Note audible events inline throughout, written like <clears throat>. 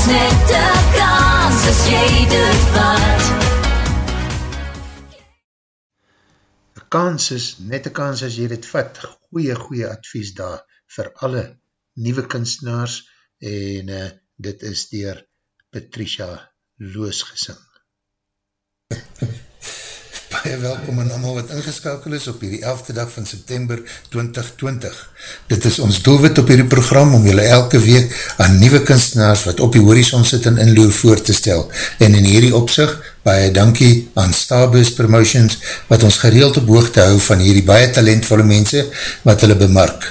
is net een kans as jy dit vat Een kans is net een kans as jy dit vat. Goeie, goeie advies daar vir alle nieuwe kunstenaars en uh, dit is dier Patricia Loos gesing. Baie welkom aan allemaal wat ingeskakel is op hierdie 11de dag van September 2020. Dit is ons doelwit op hierdie program om julle elke week aan nieuwe kunstenaars wat op die horizon sit en inloer voor te stel. En in hierdie opzicht, baie dankie aan Starburst Promotions wat ons gereeld op hoogte hou van hierdie baie talentvolle mense wat hulle bemark.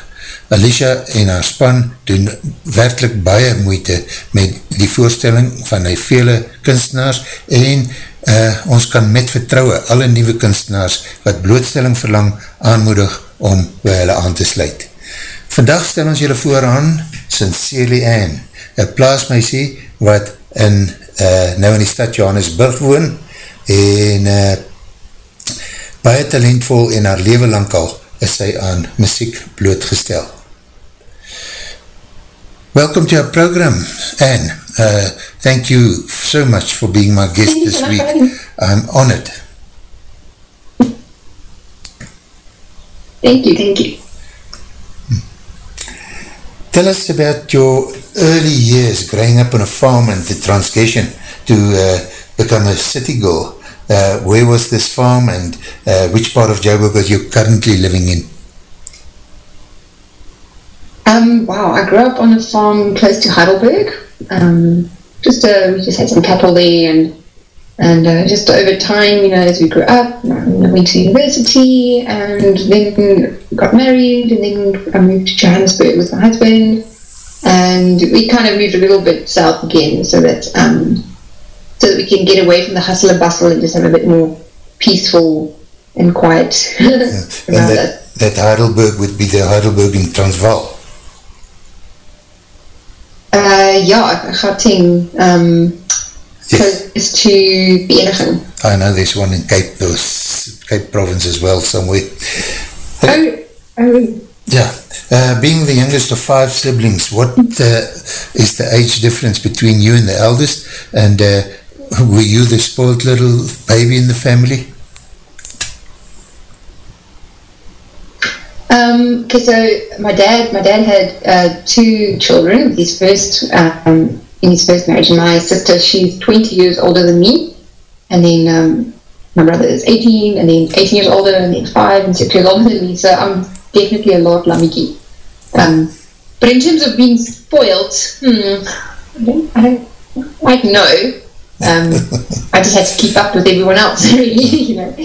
Alicia en haar span doen werkelijk baie moeite met die voorstelling van die vele kunstenaars en uh, ons kan met vertrouwe alle nieuwe kunstenaars wat blootstelling verlang aanmoedig om by hulle aan te sluit. Vandag stel ons julle voor aan Sincerely Anne, een plaasmeisie wat in, uh, nou in die stad Johannesburg woon en uh, baie talentvol en haar leven lang al is sy aan muziek blootgestel. Welcome to our program, Anne. Uh, thank you so much for being my guest this week. I'm honored. Thank you, thank you. Tell us about your early years growing up on a farm and the transition to uh, become a city girl. Uh, where was this farm and uh, which part of Joburg are you currently living in? Um, wow, I grew up on a farm close to Heidelberg. Um, just uh, we just had some there, and and uh, just over time, you know, as we grew up, went to university, and then got married, and then I moved to Johannesburg with my husband, and we kind of moved a little bit south again, so that um, so that we can get away from the hustle and bustle and just have a bit more peaceful and quiet <laughs> And around us. that, that Heidelberg would be the Heidelberg in Transvaal. Uh, ja, Gauteng, um, Yes. close to Beëindiging. I know there's one in Cape, Cape province as well somewhere. Oh, oh, Yeah, uh, being the youngest of five siblings, what uh, is the age difference between you and the eldest? And uh, were you the spoiled little baby in the family? Um, okay, so my dad, my dad had uh, two children. His first, um, in his first marriage. My sister, she's 20 years older than me, and then um, my brother is 18, and then 18 years older, and then five and six years older than me. So I'm definitely a lot lamiki. Um, but in terms of being spoiled, hmm, I don't, I don't quite know. Um, <laughs> I just had to keep up with everyone else, <laughs> really, you know.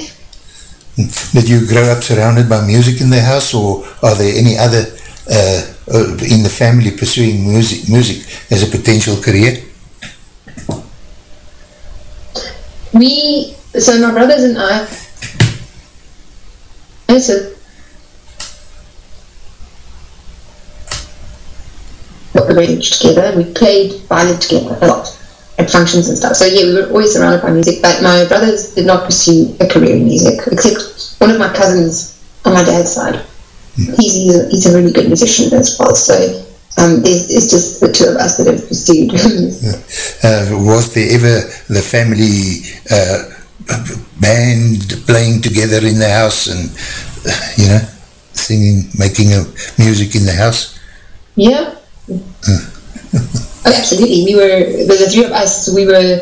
Did you grow up surrounded by music in the house or are there any other uh, uh, in the family pursuing music, music as a potential career? We, so my brothers and I, I the range together. We played violin together a lot at functions and stuff. So yeah, we were always surrounded by music. But my brothers did not pursue a career in music, except one of my cousins on my dad's side. He's, he's, a, he's a really good musician as well. So um, there's, it's just the two of us that have pursued. <laughs> Uh, was there ever the family uh, band playing together in the house and, <laughs> you know, singing, making a music in the house? Yeah. <laughs> oh, absolutely. We were, the, the three of us, we were,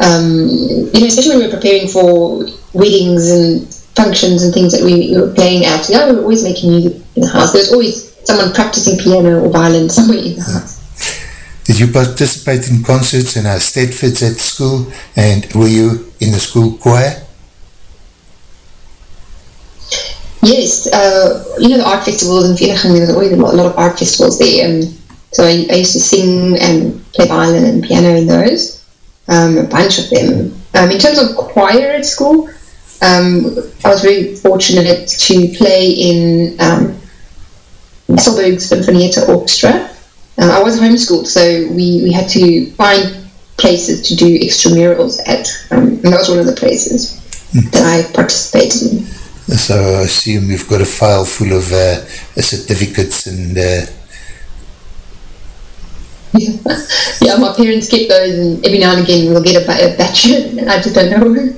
um, you know, especially when we were preparing for weddings and functions and things that we, we were playing at, yeah, we were always making music in the house. There was always someone practicing piano or violin somewhere in the house. Did you participate in concerts in eisteddfods at school and were you in the school choir? Yes, uh, you know the art festivals in Vereeniging, there was always a lot, a lot of art festivals there. Um, so I, I, used to sing and play violin and piano in those, um, a bunch of them. Um, in terms of choir at school, um, I was very fortunate to play in um, Musselburgh's Sinfonietta Orchestra. Um, I was homeschooled, so we, we had to find places to do extramurals at, um, and that was one of the places mm. that I participated in. So I assume you've got a file full of uh, certificates and... Uh... Yeah. yeah, my parents keep those and every now and again we'll get a, a batch and I just don't know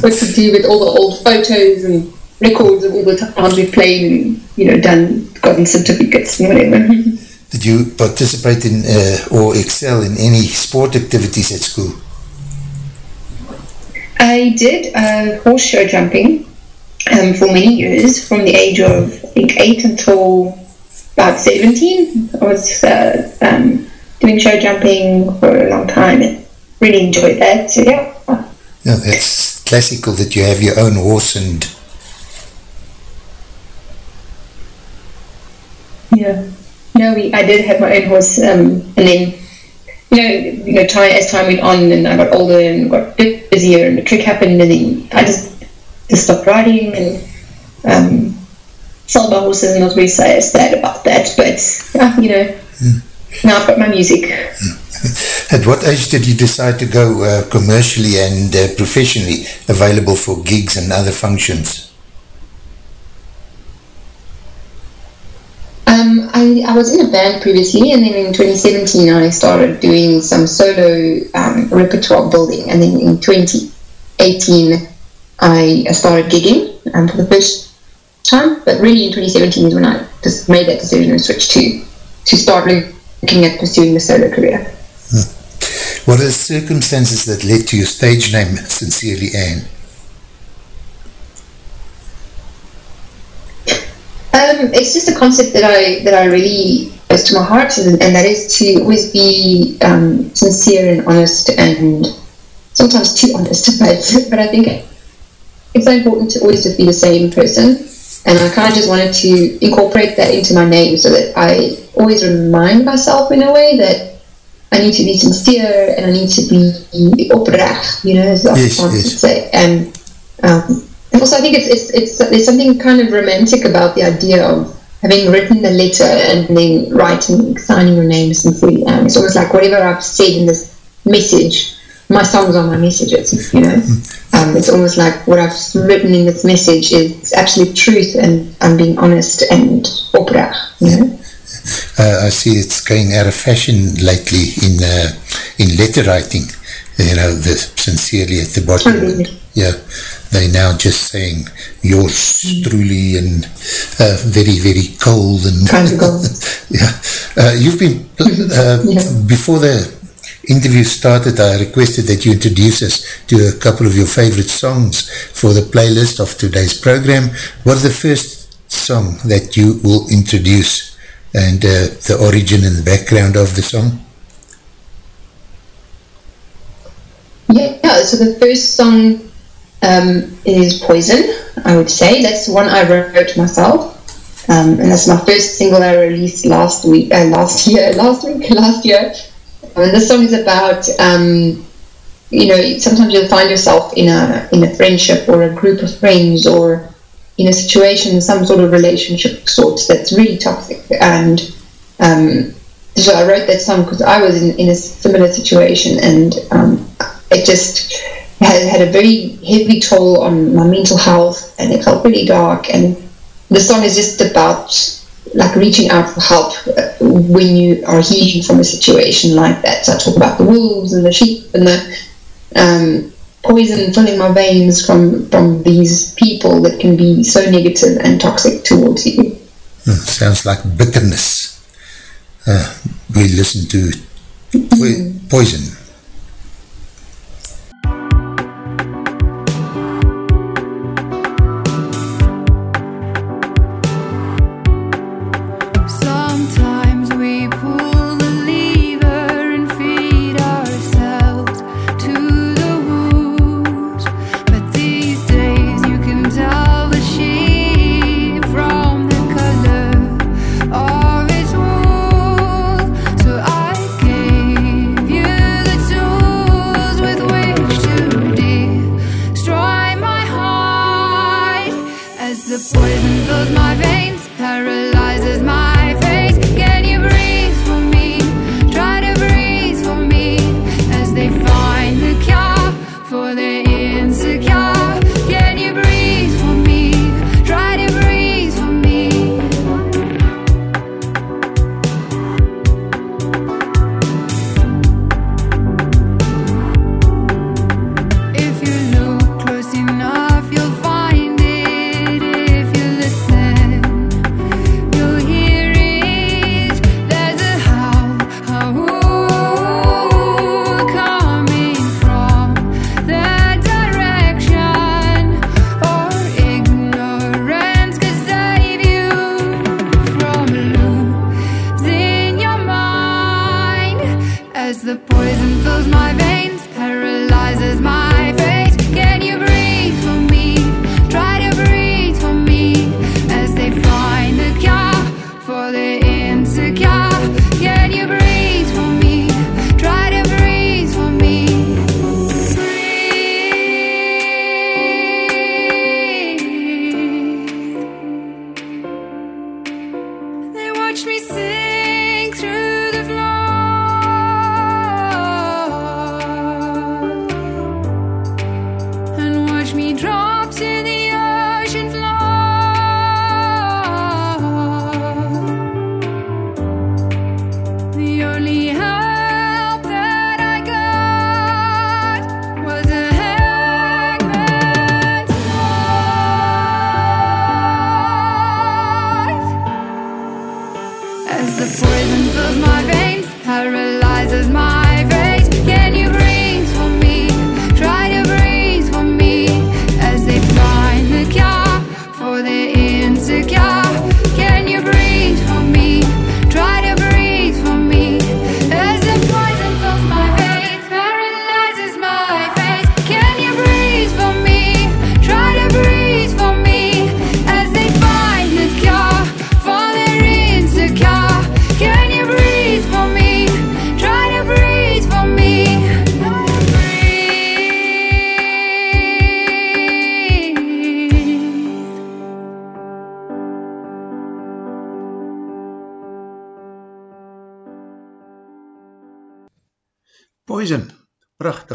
what to <laughs> do with all the old photos and records of all the times we've played and, you know, done, gotten certificates and whatever. <laughs> Did you participate in uh, or excel in any sport activities at school? I did uh, horse show jumping um, for many years, from the age of I think eight until about seventeen. I was uh, um, doing show jumping for a long time and really enjoyed that. So yeah. Yeah, that's classical that you have your own horse and. Yeah no, we, I did have my own horse, um, and then you know, you know, time, as time went on, and I got older and got busier, and the trick happened, and then I just just stopped riding and um, sold my horses, and I was very sad, sad about that. But uh, you know, mm. now I've got my music. At what age did you decide to go uh, commercially and uh, professionally available for gigs and other functions? Um, I, I was in a band previously, and then in 2017 I started doing some solo um, repertoire building, and then in 2018 I started gigging um, for the first time. But really, in 2017 is when I just made that decision and switched to to start looking at pursuing the solo career. Hmm. What are the circumstances that led to your stage name, Sincerely Anne? Um, it's just a concept that I that I really close to my heart, and, and that is to always be um, sincere and honest, and sometimes too honest. <laughs> But but I think it's so important to always just be the same person, and I kind of just wanted to incorporate that into my name, so that I always remind myself in a way that I need to be sincere and I need to be oprecht, you know, as I yes, yes. say, and. Um, also I think it's, it's, it's, there's something kind of romantic about the idea of having written the letter and then writing, signing your name sincerely. Um, it's almost like whatever I've said in this message, my songs are my messages, you know. Um, it's almost like what I've written in this message is absolute truth and I'm being honest and opera, you know. Uh, I see it's going out of fashion lately in uh, in letter writing, you know, the sincerely at the bottom. Oh, yeah they now just saying yours truly and uh, very very cold and kind of cold. <laughs> yeah uh, you've been <laughs> uh, yeah. before the interview started I requested that you introduce us to a couple of your favorite songs for the playlist of today's program what is the first song that you will introduce and uh, the origin and the background of the song yeah so the first song um, is Poison, I would say. That's the one I wrote myself. Um, and that's my first single I released last week, uh, last year, <laughs> last week, last year. And this song is about, um, you know, sometimes you'll find yourself in a in a friendship or a group of friends or in a situation, some sort of relationship of sorts that's really toxic. And um, so I wrote that song because I was in, in a similar situation, and um, it just had, had a very heavy toll on my mental health and it felt really dark and the song is just about like reaching out for help uh, when you are healing from a situation like that so I talk about the wolves and the sheep and the um, poison filling my veins from, from these people that can be so negative and toxic towards you. Hmm, sounds like bitterness. Uh, we listen to Poison.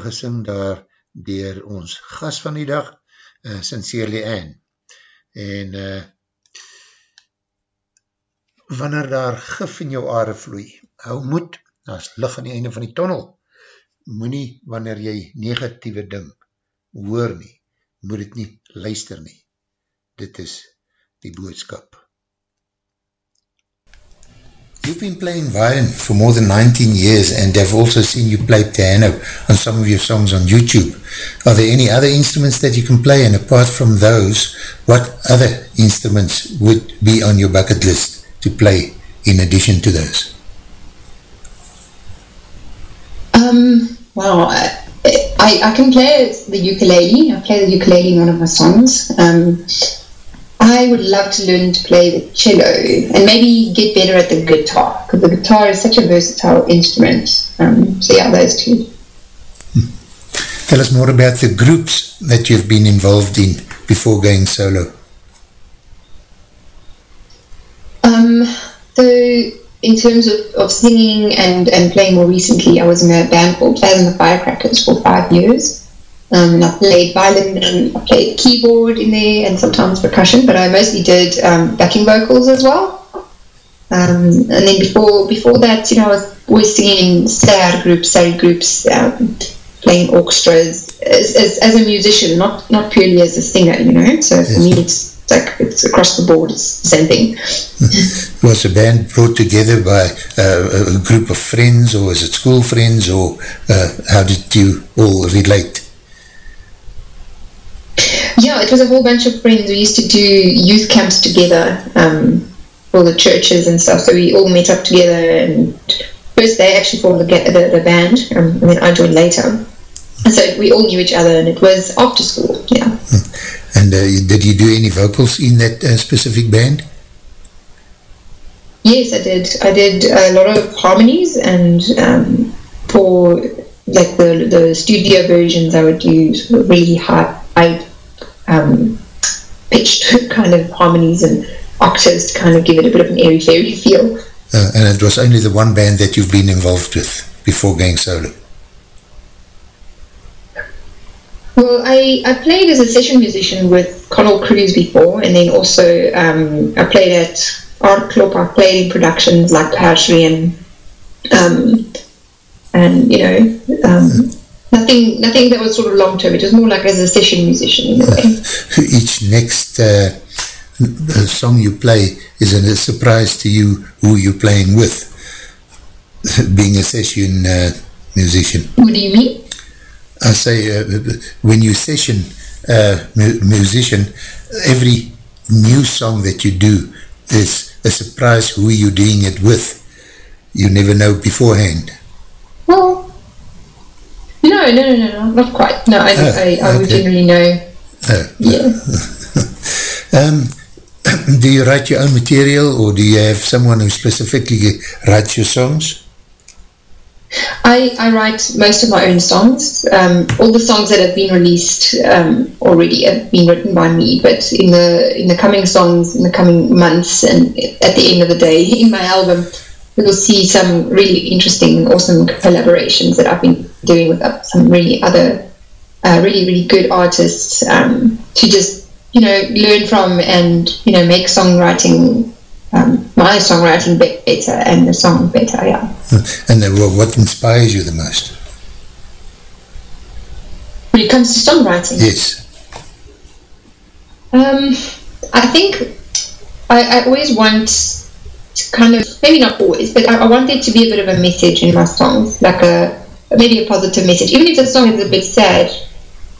Gesing daar dier ons gas van die dag, uh, Sincerely Anne. En uh, wanneer daar gif in jou aarde vloei, hou moed, as lig aan die einde van die tunnel, moet nie wanneer jy negatieve ding hoor nie, moet het nie luister nie. Dit is die boodskap. You've been playing violin for more than 19 years and I've also seen you play piano on some of your songs on YouTube. Are there any other instruments that you can play and apart from those, what other instruments would be on your bucket list to play in addition to those? Um, I, I, I can play the ukulele. I play the ukulele in one of my songs. Um, I would love to learn to play the cello and maybe get better at the guitar because the guitar is such a versatile instrument. Um, so yeah, those two. Tell us more about the groups that you've been involved in before going solo. Um, so in terms of, of singing and, and playing more recently, I was in a band called Faz and the Firecrackers for five years. Um, and I played violin and I played keyboard in there and sometimes percussion, but I mostly did um, backing vocals as well. Um, and then before before that, you know, I was always singing in sad groups, sad groups, um, playing orchestras as, as, as, a musician, not not purely as a singer, you know. So yes. for me, it's, it's like it's across the board, it's the same thing. was a band brought together by uh, a group of friends, or was it school friends, or uh, how did you all relate? Yeah, it was a whole bunch of friends. We used to do youth camps together. Um, all the churches and stuff. So we all met up together and first they actually formed the, the, the band um, and then I joined later. And so we all knew each other and it was after school, yeah. Hmm. And uh, did you do any vocals in that uh, specific band? Yes, I did. I did a lot of harmonies and um, for like the, the studio versions I would do sort of really high um, pitched <laughs> kind of harmonies and octaves to kind of give it a bit of an airy-fairy feel. Uh, and it was only the one band that you've been involved with before going solo? Well, I, I played as a session musician with Connell Cruz before, and then also um, I played at Art Club. I played in productions like Poetry and um, and you know um, nothing nothing that was sort of long term. It was more like as a session musician in a way. Each next uh, song you play is a surprise to you who you're playing with, <laughs> being a session uh, musician. What do you mean? I say, uh, when you session uh, mu musician, every new song that you do is a surprise who you're doing it with. You never know beforehand. Well, no, no, no, no, no not quite. No, I, oh, I, I okay. would generally know. Oh. Yeah. <laughs> um, <clears throat> do you write your own material or do you have someone who specifically writes your songs? I, I write most of my own songs. Um, all the songs that have been released um, already have been written by me, but in the in the coming songs, in the coming months, and at the end of the day, <laughs> in my album, you'll see some really interesting and awesome collaborations that I've been doing with some really other, uh, really really good artists um, to just you know, learn from and, you know, make songwriting, um, my songwriting better and the song better, yeah. And then what inspires you the most? When it comes to songwriting? Yes. Um, I think I, I always want kind of, maybe not always, but I, I want there to be a bit of a message in my songs, like a, maybe a positive message. Even if the song is a bit sad,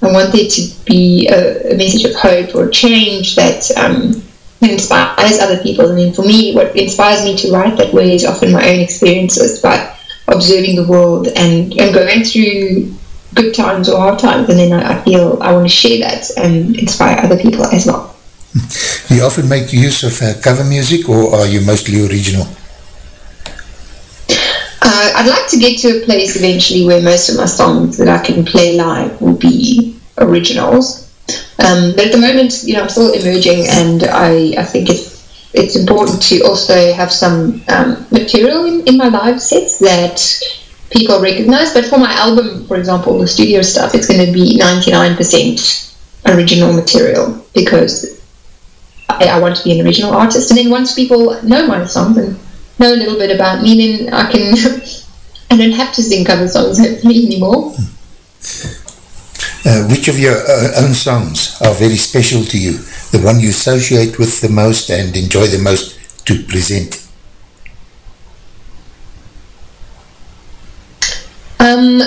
I want there to be a, a message of hope or change that um, inspires other people. I mean, for me, what inspires me to write that way is often my own experiences by observing the world and, and going through good times or hard times. And then I, I feel I want to share that and inspire other people as well. Do you often make use of uh, cover music or are you mostly original? Uh, I'd like to get to a place eventually where most of my songs that I can play live will be originals. Um, but at the moment, you know, I'm still emerging, and I, I think it's it's important to also have some um, material in, in my live sets that people recognize. But for my album, for example, the studio stuff, it's going to be 99% original material because I, I, want to be an original artist. And then once people know my songs and know a little bit about me, then I can <laughs> I don't have to sing cover songs hopefully anymore. Uh, which of your uh, own songs are very special to you? The one you associate with the most and enjoy the most to present? Um,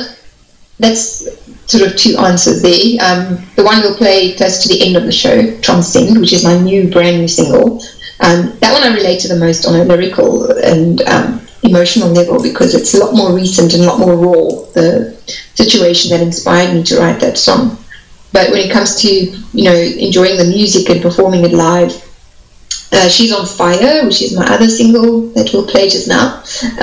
that's sort of two answers there. Um, the one we'll play close to the end of the show, Transcend, which is my new brand new single. Um, that one I relate to the most on a lyrical and um, emotional level because it's a lot more recent and a lot more raw, the situation that inspired me to write that song. But when it comes to, you know, enjoying the music and performing it live, uh, She's on Fire, which is my other single that we'll play just now.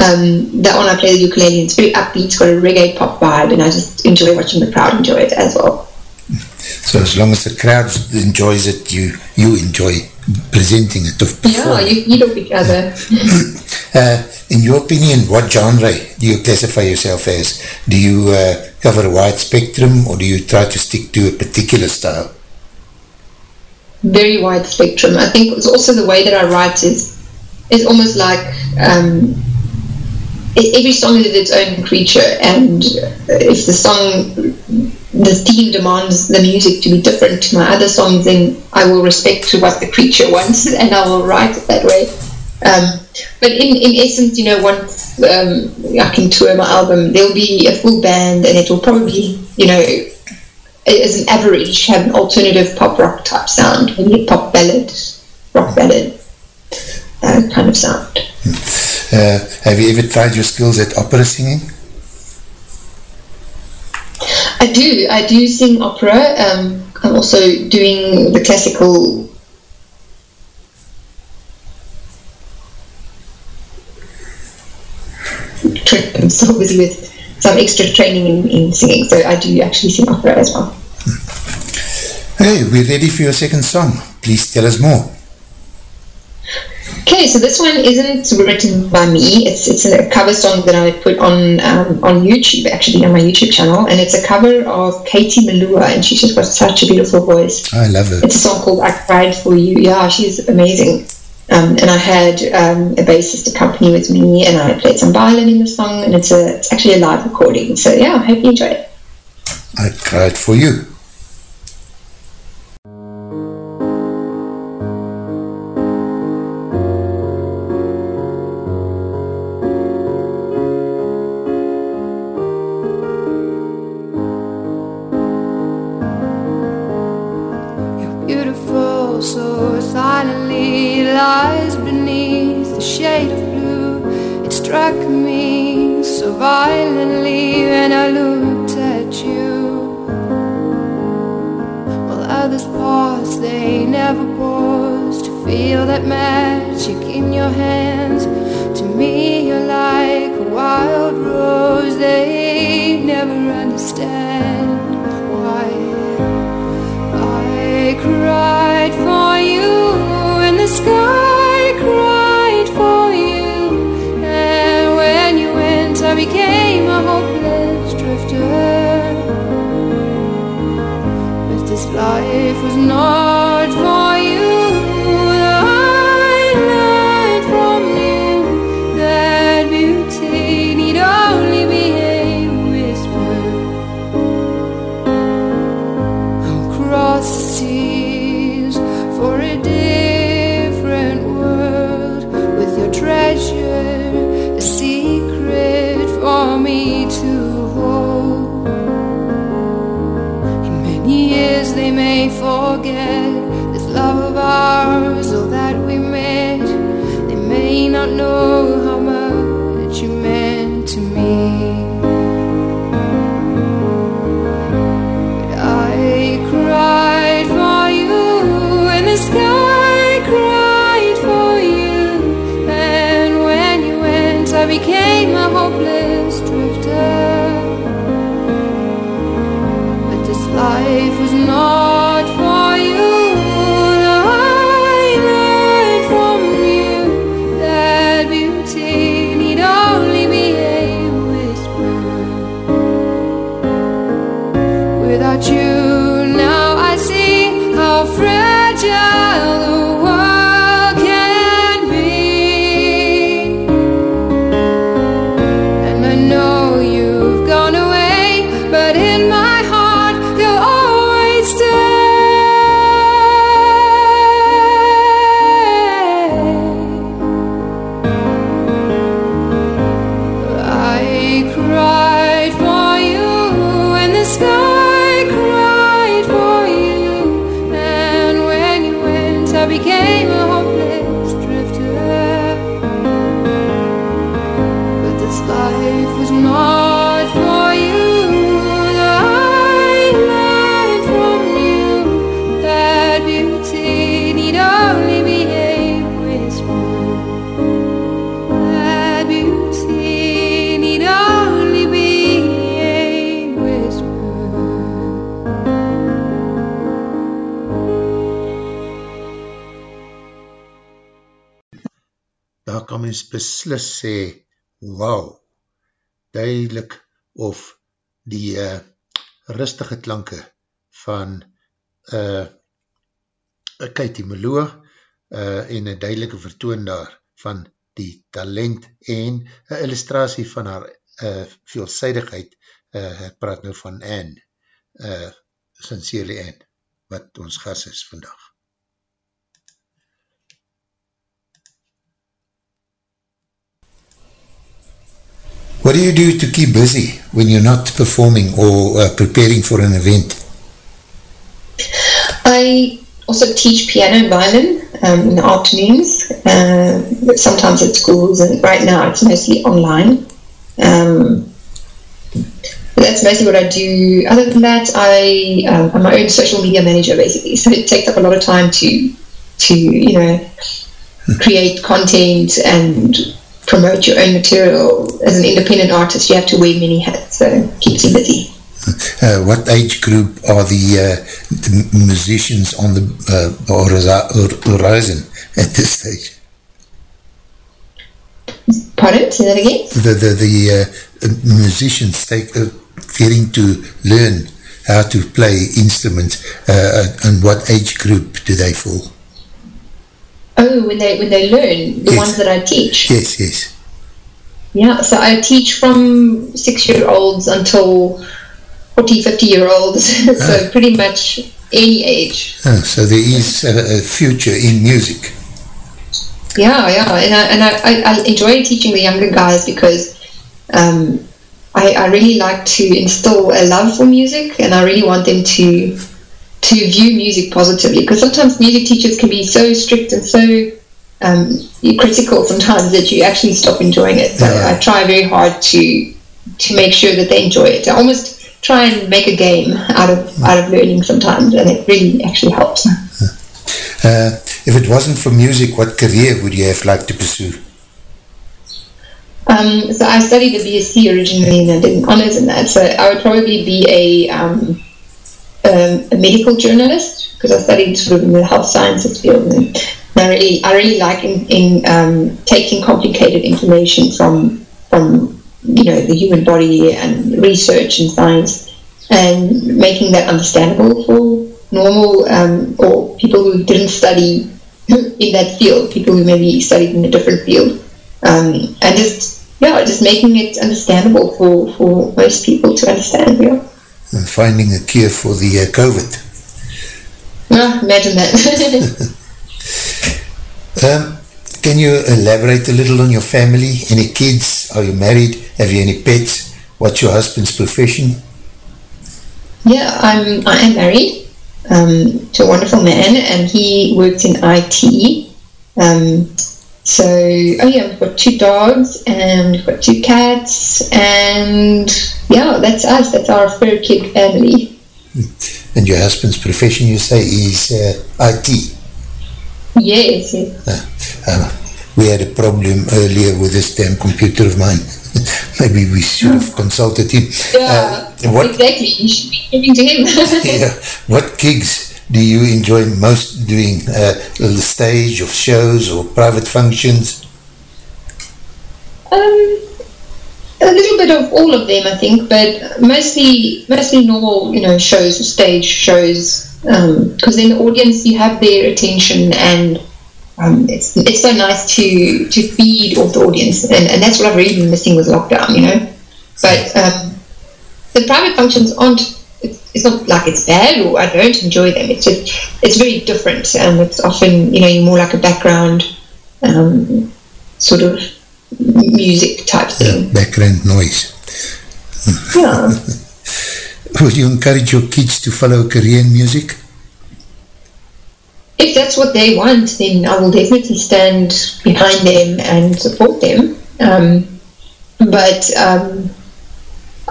Um, that one I play the ukulele it's very upbeat, it's got a reggae pop vibe and I just enjoy watching the crowd enjoy it as well. <laughs> So as long as the crowd enjoys it, you you enjoy presenting it. Yeah, you, you love each <laughs> other. uh, in your opinion, what genre do you classify yourself as? Do you uh, cover a wide spectrum or do you try to stick to a particular style? Very wide spectrum. I think it's also the way that I write is is almost like um, every song is its own creature, and if the song, the theme demands the music to be different to my other songs, then I will respect to what the creature <laughs> wants, and I will write it that way. Um, but in, in essence, you know, once um, I can tour my album, there'll be a full band, and it will probably, you know, as an average, have an alternative pop rock type sound, maybe a pop ballad, rock ballad uh, kind of sound. Uh, have you ever tried your skills at opera singing? I do. I do sing opera. Um, I'm also doing the classical trip. I'm so busy with some extra training in, in singing, so I do actually sing opera as well. Okay, we're ready for your second song. Please tell us more. Okay, so this one isn't written by me. It's it's a cover song that I put on um, on YouTube, actually on my YouTube channel, and it's a cover of Katie Melua, and she's just got such a beautiful voice. I love it. It's a song called "I Cried for You." Yeah, she's amazing. Um, and I had um, a bassist accompany with me, and I played some violin in the song, and it's a it's actually a live recording. So yeah, I hope you enjoy it. I cried for you. Beslis sê, wauw, duidelik of die uh, rustige klanke van uh, Katie Meloa uh, en een duidelike vertoon daar van die talent en een illustratie van haar uh, veelzijdigheid, uh, ek praat nou van Anne, uh, sincerely Anne, wat ons gas is vandag. What do you do to keep busy when you're not performing or uh, preparing for an event? I also teach piano and violin um, in the afternoons, uh, sometimes at schools, and right now it's mostly online. Um, that's mostly what I do. Other than that, I, um, I'm my own social media manager basically, so it takes up a lot of time to, to you know, create content and promote your own material. As an independent artist, you have to wear many hats, so keeps you busy. Uh, what age group are the, uh, the musicians on the uh, horizon at this stage? Pardon? Say that again? The, the, the uh, musicians take, uh, getting to learn how to play instruments uh, and what age group do they fall? Oh, when they when they learn, the yes. ones that I teach? Yes, yes. Yeah, so I teach from six-year-olds until 40, 50 year olds, <laughs> so ah. pretty much any age. Ah, so there is a, a, future in music. Yeah, yeah, and I, and I, I enjoy teaching the younger guys because um, I, I really like to instill a love for music and I really want them to to view music positively because sometimes music teachers can be so strict and so um, critical sometimes that you actually stop enjoying it. So yeah. I try very hard to to make sure that they enjoy it. I almost try and make a game out of out of learning sometimes, and it really actually helps. Uh, if it wasn't for music, what career would you have liked to pursue? Um, so I studied the BSc originally and I did honours in that. So I would probably be a, um, um, a medical journalist because I studied sort of in the health sciences field. And I really, I really like in, in um, taking complicated information from from you know the human body and research and science and making that understandable for normal um, or people who didn't study <laughs> in that field, people who maybe studied in a different field, um, and just yeah, just making it understandable for, for most people to understand. Yeah. And finding a cure for the uh, COVID. Ah, imagine that. <laughs> um, can you elaborate a little on your family? Any kids? Are you married? Have you any pets? What's your husband's profession? Yeah, I'm, I am married um, to a wonderful man and he works in IT. Um, so, oh yeah, we've got two dogs and we've got two cats and yeah, that's us. That's our fur kid family. <laughs> And your husband's profession, you say, is uh, IT? Yes, yes. Uh, uh, we had a problem earlier with this damn computer of mine. <laughs> Maybe we should have consulted him. Yeah, uh, what, exactly. You should be giving to him. <laughs> yeah. What gigs do you enjoy most doing? Uh, the stage of shows or private functions? Um, a little bit of all of them, I think, but mostly mostly normal, you know, shows, stage shows, because um, in the audience you have their attention and um, it's, it's so nice to to feed off the audience and, and that's what I've really been missing with lockdown you know but um, the private functions aren't it's, it's, not like it's bad or I don't enjoy them it's just it's very different and it's often you know you're more like a background um, sort of music type thing yeah, background noise yeah <laughs> would you encourage your kids to follow Korean music? If that's what they want, then I will definitely stand behind them and support them. Um, but um,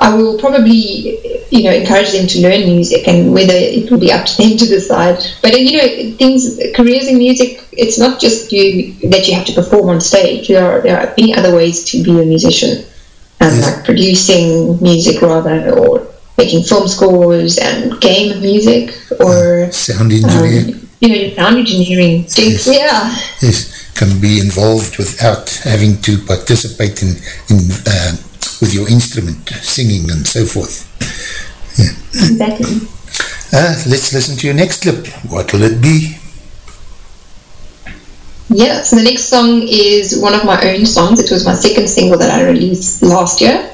I will probably, you know, encourage them to learn music, and whether it will be up to them to decide. But you know, things, careers in music, it's not just you that you have to perform on stage. There are there are many other ways to be a musician, um, yes. like producing music rather, or making film scores and game music or sound engineering. Um, you know, sound engineering yes. yeah. Yes, can be involved without having to participate in, in uh, with your instrument, singing and so forth. Yeah. Exactly. Uh, let's listen to your next clip. What will it be? Yeah, so the next song is one of my own songs. It was my second single that I released last year.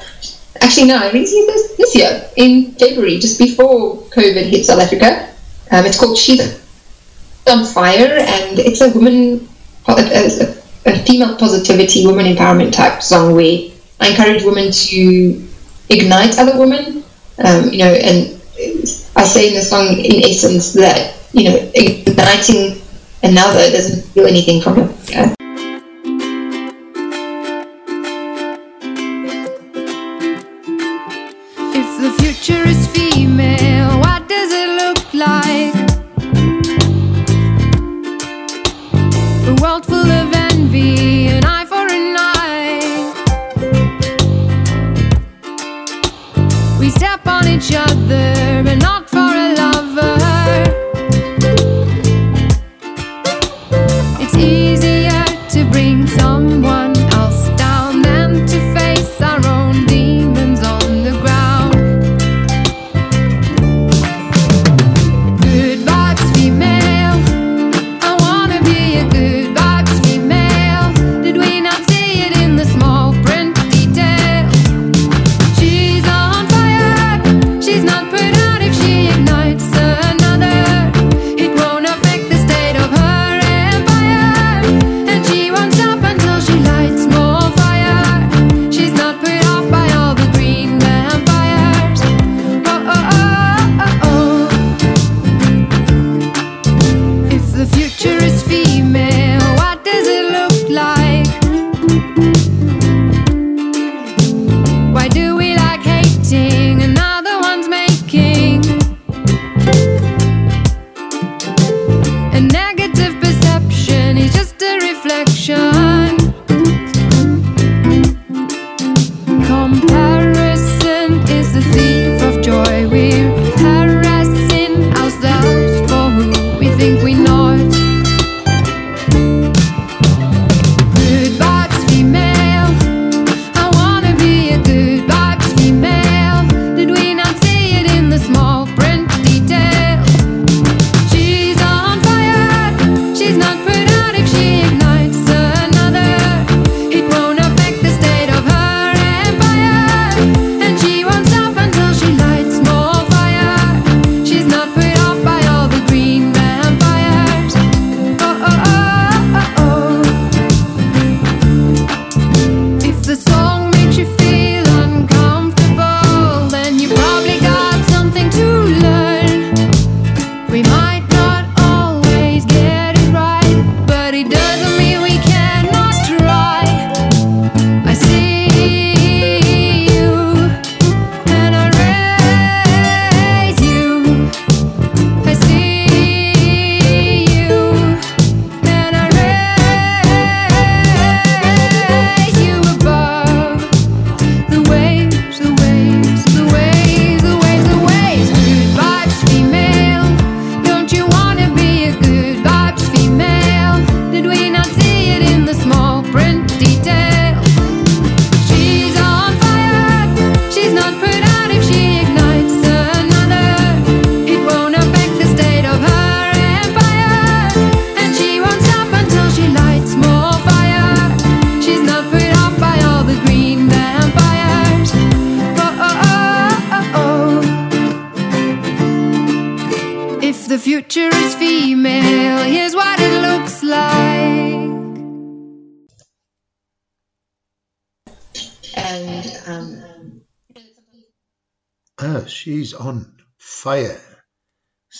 Actually, no, I released it this, this year in February, just before COVID hit South Africa. Um, it's called She's on Fire, and it's a woman, a, a, a female positivity, woman empowerment type song where I encourage women to ignite other women. Um, you know, and I say in the song, in essence, that you know, igniting another doesn't do anything from it. You each other,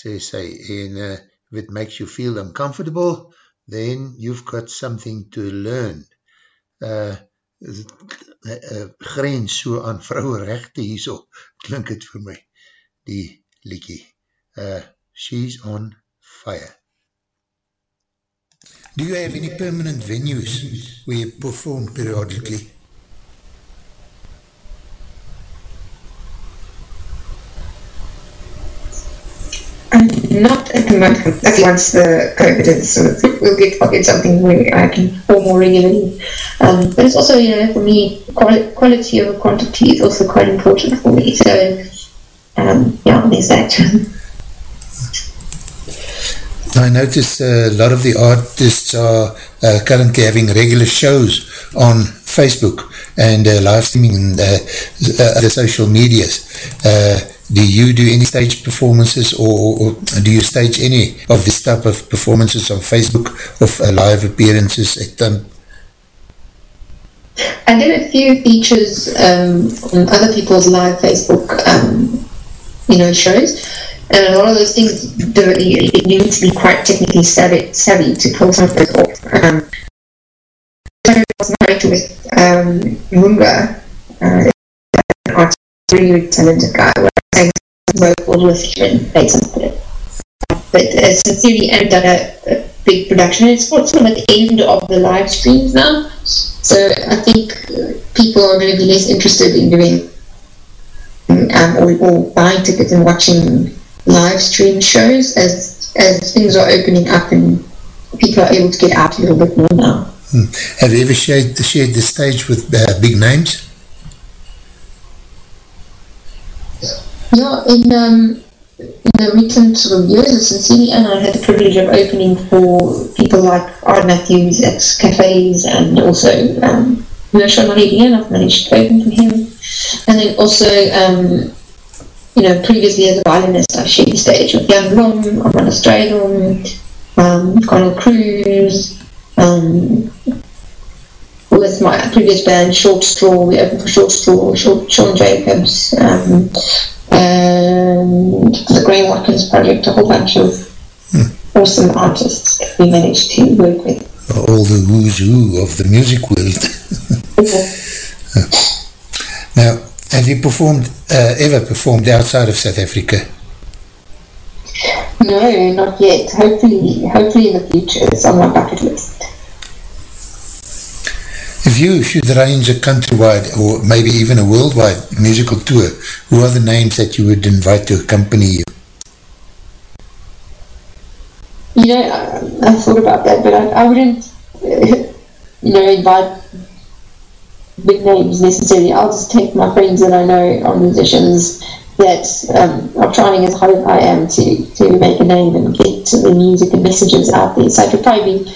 sê sy, en uh, if it makes you feel uncomfortable, then you've got something to learn. Uh, uh, grens so aan vrouwenrechte hierso, <laughs> klink het vir my, die liekie. Uh, she's on fire. Do you have any permanent venues where you perform periodically? Not at the moment. That's once the COVID is sort we'll get, something where I can perform more regularly. Um, but it's also, you know, for me, quality over quantity is also quite important for me. So, um, yeah, there's that. I noticed a lot of the artists are uh, currently having regular shows on Facebook and uh, live streaming and uh, other social medias. Uh, do you do any stage performances or, or, do you stage any of this type of performances on Facebook of uh, live appearances at um, I did a few features um, on other people's live Facebook, um, you know, shows, and a lot of those things you, you need to be quite technically savvy, savvy to pull some of those off. Um, I was married with um, Munga, uh, an really talented guy, where I work with him and something. But uh, sincerely, I've done a, a big production. It's sort of at the end of the live streams now, so I think people are going to be less interested in doing um, or, or buying tickets and watching live stream shows as as things are opening up and people are able to get out a little bit more now. Hmm. Have you ever shared, shared the stage with uh, big names? Yeah, in um, in the recent sort of years of Sincerely Anne, and I had the privilege of opening for people like Art Matthews at cafes and also um, and I've managed to open for him. And then also, um, you know, previously as a violinist, I've shared the stage with Jan Blohm, Amanda Strydom, um, Connell Cruz, um, with my previous band, Short Straw, we opened for Short Straw, Short, Sean Jacobs, um, and the Graeme Watkins Project, a whole bunch of hmm. awesome artists we managed to work with. All the who's who of the music world. <laughs> now, have you performed, uh, ever performed outside of South Africa? No, not yet. Hopefully, hopefully in the future, it's on my bucket list. If you should arrange a countrywide or maybe even a worldwide musical tour, who are the names that you would invite to accompany you? You know, I, I thought about that, but I, I wouldn't, you know, invite big names necessarily. I'll just take my friends that I know are musicians that um, are trying as hard as I am to, to make a name and get the music and messages out there. So it would probably be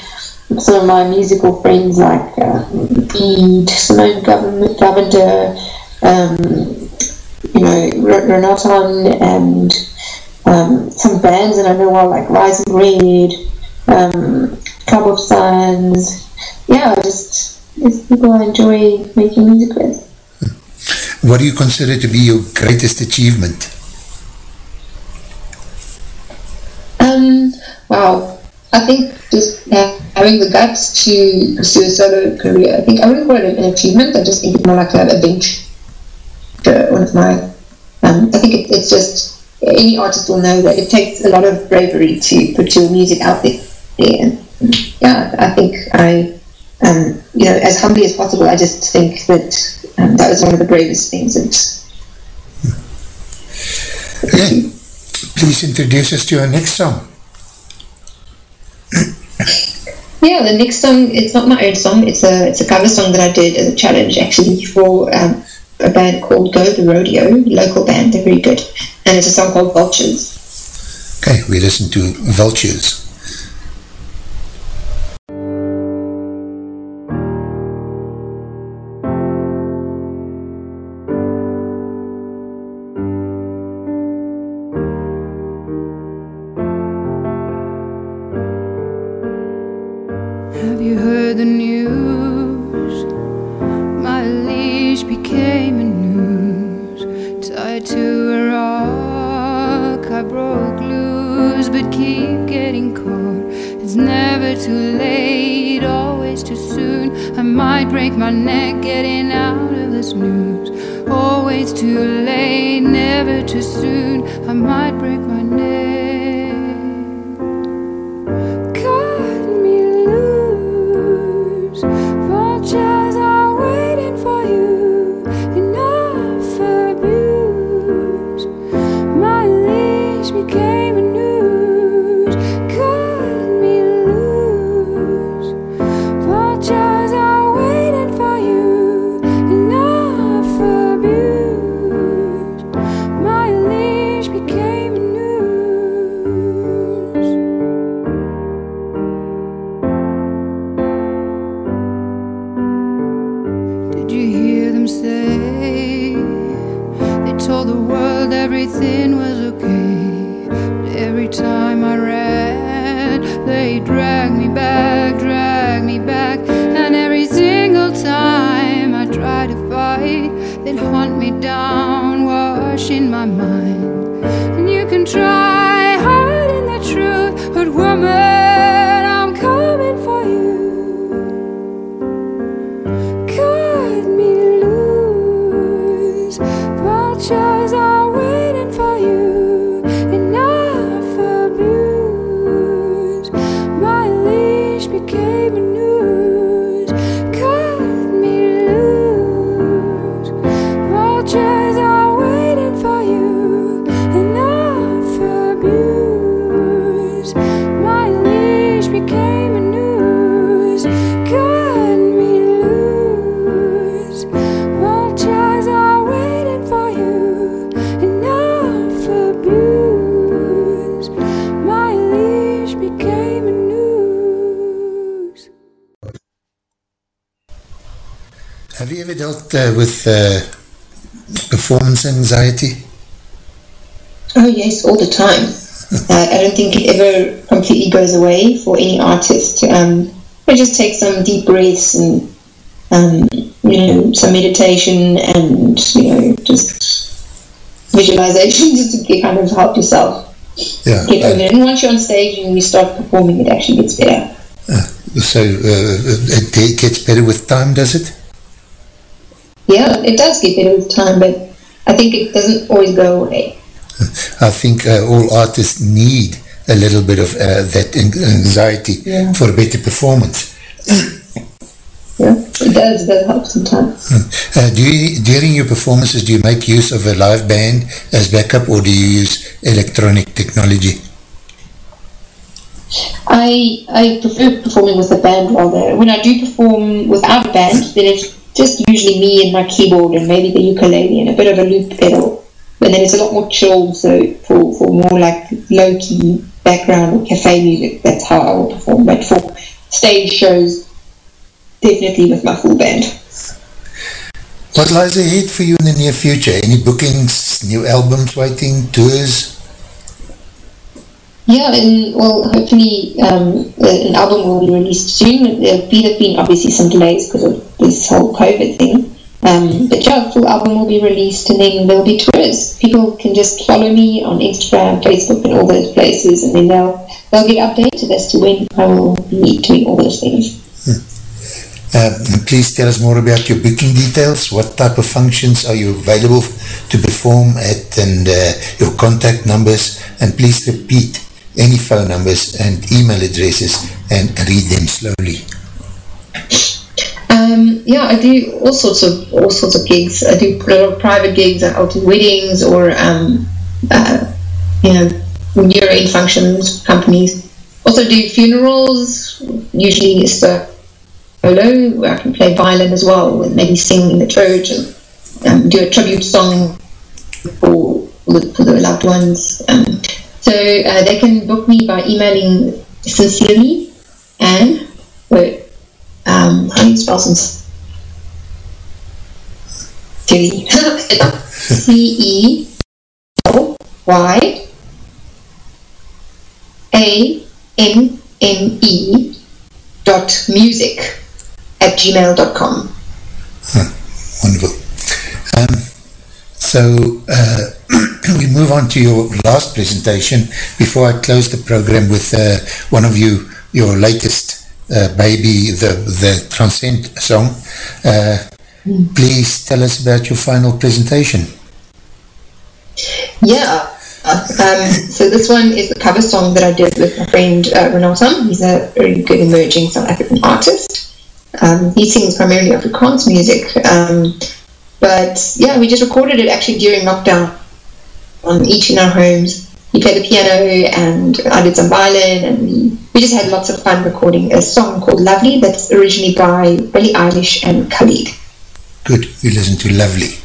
some of my musical friends like uh, Bede, Simone Govender, um, you know, Renaton and um, some bands that I know are like Rising Red, um, Club of Signs. Yeah, just, just people I enjoy making music with. What do you consider to be your greatest achievement? Um, wow, I think just having the guts to pursue a solo career. I think I wouldn't call it an achievement. I just think it's more like a, bench. One of my, um, I think it, it's just any artist will know that it takes a lot of bravery to put your music out there. Yeah, I think I, um, you know, as humbly as possible, I just think that um, that was one of the bravest things. And, okay. Please introduce us to our next song. yeah, the next song, it's not my own song, it's a it's a cover song that I did as a challenge actually for um, a band called Go the Rodeo, local band, they're very good. And it's a song called Vultures. Okay, we listen to Vultures. Became time. uh, I don't think it ever completely goes away for any artist. Um, I just take some deep breaths and um, you know some meditation and you know just visualization <laughs> just to get, kind of help yourself Yeah. get over uh, it. And once you're on stage and you start performing, it actually gets better. so uh, it gets better with time, does it? Yeah, it does get better with time, but I think it doesn't always go away. I think uh, all artists need a little bit of uh, that anxiety Yeah. for better performance. Yeah, it does. It does help sometimes. Uh, do you, during your performances, do you make use of a live band as backup or do you use electronic technology? I I prefer performing with a band rather. When I do perform without a band, then it's just usually me and my keyboard and maybe the ukulele and a bit of a loop pedal. And then it's a lot more chill, so for, for more like low key background or cafe music, that's how I will perform. But for stage shows, definitely with my full band. What lies ahead for you in the near future? Any bookings, new albums waiting, tours? Yeah, and well, hopefully um, an album will be released soon. There'll there've been obviously some delays because of this whole COVID thing. Um, but yeah, a full album will be released and then there'll be tours. People can just follow me on Instagram, Facebook, and all those places, and then they'll they'll get updated as to when I will be doing all those things. Uh, please tell us more about your booking details. What type of functions are you available to perform at and uh, your contact numbers and please repeat any phone numbers and email addresses and read them slowly. Um, yeah, I do all sorts of all sorts of gigs. I do a lot of private gigs. I'll do weddings or um, uh, you know year-end functions, companies. Also do funerals. Usually it's the solo where I can play violin as well and maybe sing in the church and um, do a tribute song for for the, loved ones. Um, so uh, they can book me by emailing sincerely and wait, um, how do you spell sincerely? C E O Y A N N E dot music at gmail dot gmail.com. Wonderful. Um, so uh, <clears throat> we move on to your last presentation before I close the program with uh, one of you, your latest uh, baby, the, the Transcend song. Uh, please tell us about your final presentation. Yeah. Um, so this one is a cover song that I did with my friend uh. He's a very good emerging South African artist. Um, he sings primarily Afrikaans music. Um, but yeah, we just recorded it actually during lockdown on each in our homes. He played the piano and I did some violin and we, we just had lots of fun recording a song called Lovely that's originally by Billie Eilish and Khalid. Good, we listen to Lovely.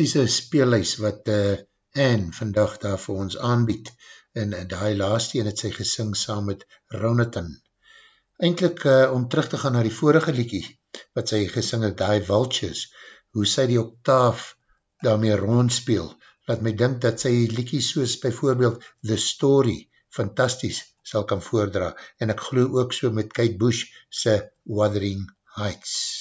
Fantastische speelhuis wat uh, Anne vandag daar vir ons aanbied en uh, die laatste en het sy gesing saam met Ronatan. Eindelijk uh, om terug te gaan na die vorige liekie wat sy gesing het, die Vultures, hoe sy die octaaf daarmee rondspeel, laat my dink dat sy liekie soos bijvoorbeeld The Story fantastisch sal kan voordra en ek glo ook so met Kate Bush sy Wuthering Heights.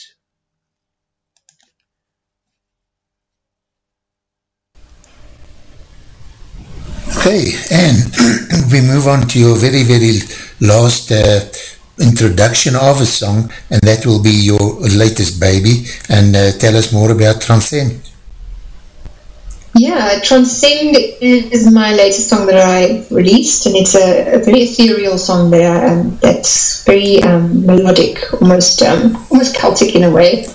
Okay, and <clears throat> we move on to your very, very last uh, introduction of a song, and that will be your latest baby, and uh, tell us more about Transcend. Yeah, Transcend is my latest song that I released, and it's a, a very ethereal song there, um, that's very um, melodic, almost um, almost Celtic in a way,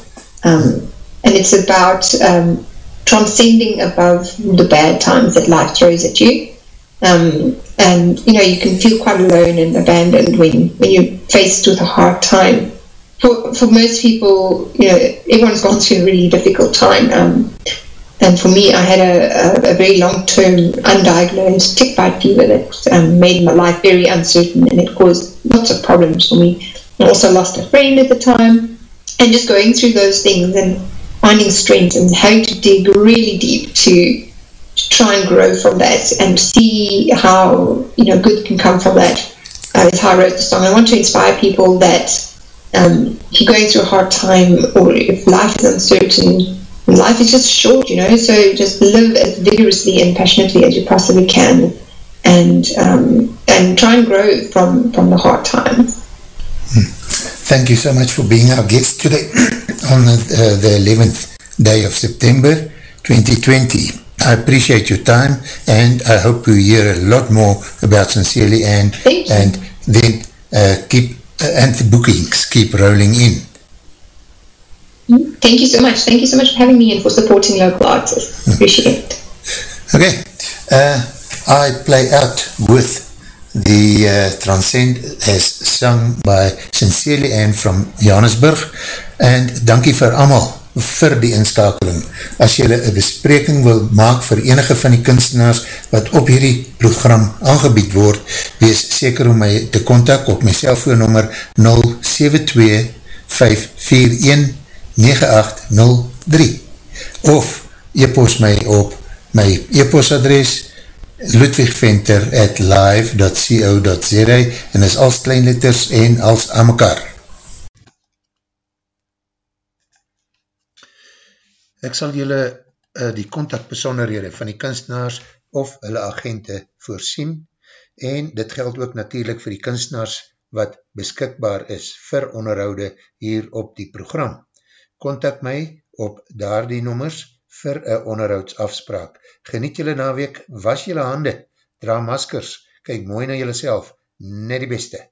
um, and it's about um, transcending above the bad times that life throws at you um, and you know you can feel quite alone and abandoned when, when you're faced with a hard time. For, for most people, you know, everyone's gone through a really difficult time. Um, and for me, I had a, a, a very long-term undiagnosed tick bite fever that um, made my life very uncertain and it caused lots of problems for me. I also lost a friend at the time and just going through those things and finding strength and having to dig really deep to try and grow from that and see how you know good can come from that. Uh, how I wrote the song. I want to inspire people that um, if you're going through a hard time or if life is uncertain, life is just short, you know. So just live as vigorously and passionately as you possibly can, and um, and try and grow from from the hard times. Hmm. Thank you so much for being our guest today <clears throat> on the, uh, the 11th day of September 2020. I appreciate your time and I hope we hear a lot more about Sincerely Anne and then uh, keep uh, and the bookings keep rolling in. Thank you so much. Thank you so much for having me and for supporting local artists. Appreciate it. Okay. Uh, I play out with the uh, Transcend as sung by Sincerely Anne from Johannesburg and dankie vir amal vir die inskakeling. As jylle een bespreking wil maak vir enige van die kunstenaars wat op hierdie program aangebied word, wees seker om my te kontak op my cellfoonnummer 072 541 9803 of e-post my op my e-postadres ludwigventer at live.co.za en is als kleinletters en als aan mekaar. Ek sal julle uh, die contactbesonderhede van die kunstenaars of hulle agente voorsien en dit geld ook natuurlijk vir die kunstenaars wat beskikbaar is vir onderhoude hier op die program. Contact my op daar die nommers 072 vir een onderhoudsafspraak. Geniet julle naweek, was julle hande, dra maskers, kyk mooi na julle self, net die beste.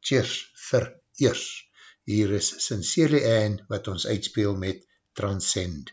Cheers vir eers. Hier is Sincerely Anne wat ons uitspeel met Transcend.